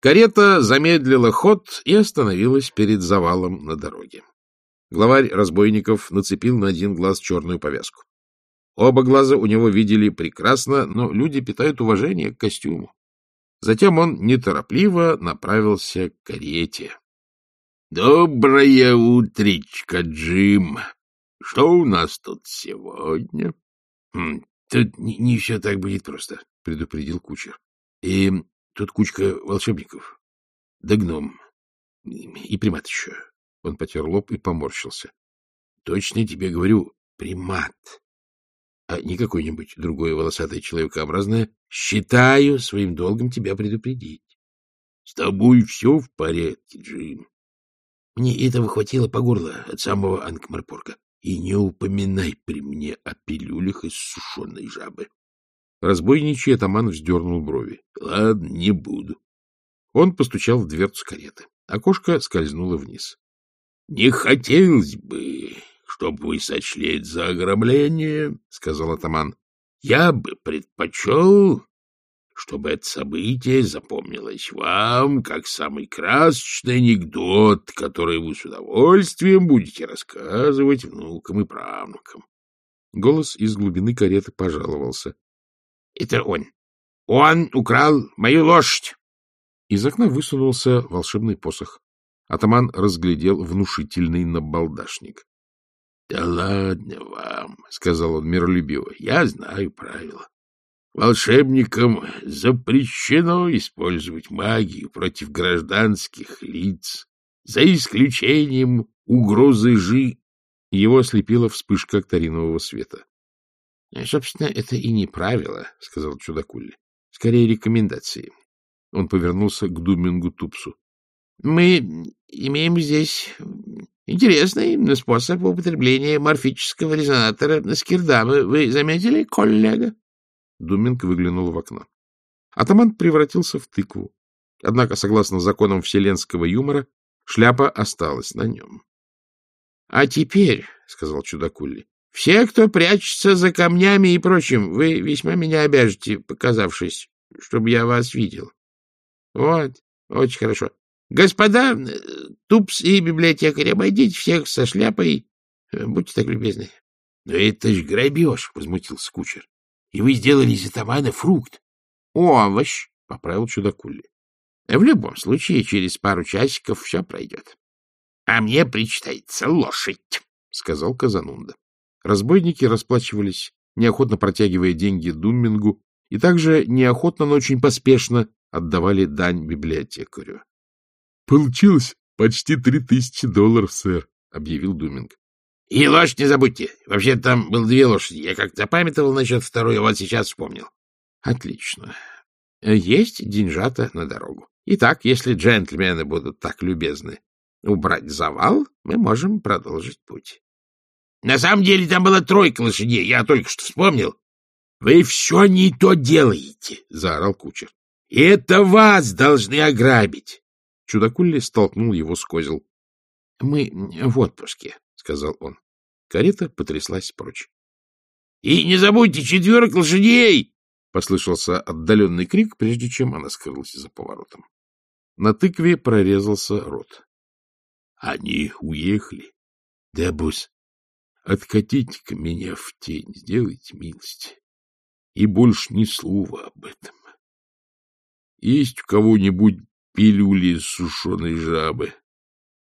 Карета замедлила ход и остановилась перед завалом на дороге. Главарь разбойников нацепил на один глаз черную повязку. Оба глаза у него видели прекрасно, но люди питают уважение к костюму. Затем он неторопливо направился к карете. — Доброе утречко, Джим! Что у нас тут сегодня? Хм, — Тут не, не все так будет просто, — предупредил кучер. — И тут кучка волшебников. Да гном. И примат еще. Он потер лоб и поморщился. — Точно тебе говорю, примат. А не какой-нибудь другое волосатое человекообразное. Считаю своим долгом тебя предупредить. — С тобой все в порядке, Джим. Мне этого хватило по горло от самого Анкмарпорга. И не упоминай при мне о пилюлях из сушеной жабы. Разбойничий атаман вздернул брови. — Ладно, не буду. Он постучал в дверцу кареты. Окошко скользнуло вниз. — Не хотелось бы, чтобы вы сочли за ограбление, — сказал атаман. — Я бы предпочел, чтобы это событие запомнилось вам как самый красочный анекдот, который вы с удовольствием будете рассказывать внукам и правнукам. Голос из глубины кареты пожаловался. — Это он. Он украл мою лошадь. Из окна высунулся волшебный посох. Атаман разглядел внушительный набалдашник. — Да ладно вам, — сказал он миролюбиво, — я знаю правила. Волшебникам запрещено использовать магию против гражданских лиц, за исключением угрозы жи. Его ослепила вспышка акторинового света. — Собственно, это и не правило, — сказал Чудакулли. — Скорее, рекомендации. Он повернулся к Думингу Тупсу. — Мы имеем здесь интересный способ употребления морфического резонатора скирдамы. Вы заметили, коллега? Думинг выглянул в окно. Атаман превратился в тыкву. Однако, согласно законам вселенского юмора, шляпа осталась на нем. — А теперь, — сказал чудакулли, — все, кто прячется за камнями и прочим, вы весьма меня обяжете, показавшись, чтобы я вас видел. Вот, очень хорошо. Господа, э, Тупс и библиотекарь, обойдите всех со шляпой. Будьте так любезны. — Но это ж грабеж, — возмутился кучер. — И вы сделали из атамана фрукт. — Овощ, — поправил чудакулли. — В любом случае, через пару часиков все пройдет. — А мне причитается лошадь, — сказал Казанунда. Разбойники расплачивались, неохотно протягивая деньги Думмингу, и также неохотно, но очень поспешно отдавали дань библиотекарю. — Получилось почти три тысячи долларов, сэр, — объявил Думинг. — И лошадь не забудьте. Вообще там было две лошади. Я как-то запамятовал насчет второй, а вот сейчас вспомнил. — Отлично. Есть деньжата на дорогу. Итак, если джентльмены будут так любезны убрать завал, мы можем продолжить путь. — На самом деле там была тройка лошадей, я только что вспомнил. — Вы все не то делаете, — заорал кучер. — Это вас должны ограбить. Чудакулли столкнул его с козел. — Мы в отпуске, — сказал он. Карета потряслась прочь. — И не забудьте четверок лошадей! — послышался отдаленный крик, прежде чем она скрылась за поворотом. На тыкве прорезался рот. — Они уехали. — Да, босс, откатите-ка меня в тень, сделайте милость. И больше ни слова об этом. Есть у кого-нибудь пилюли из сушеной жабы?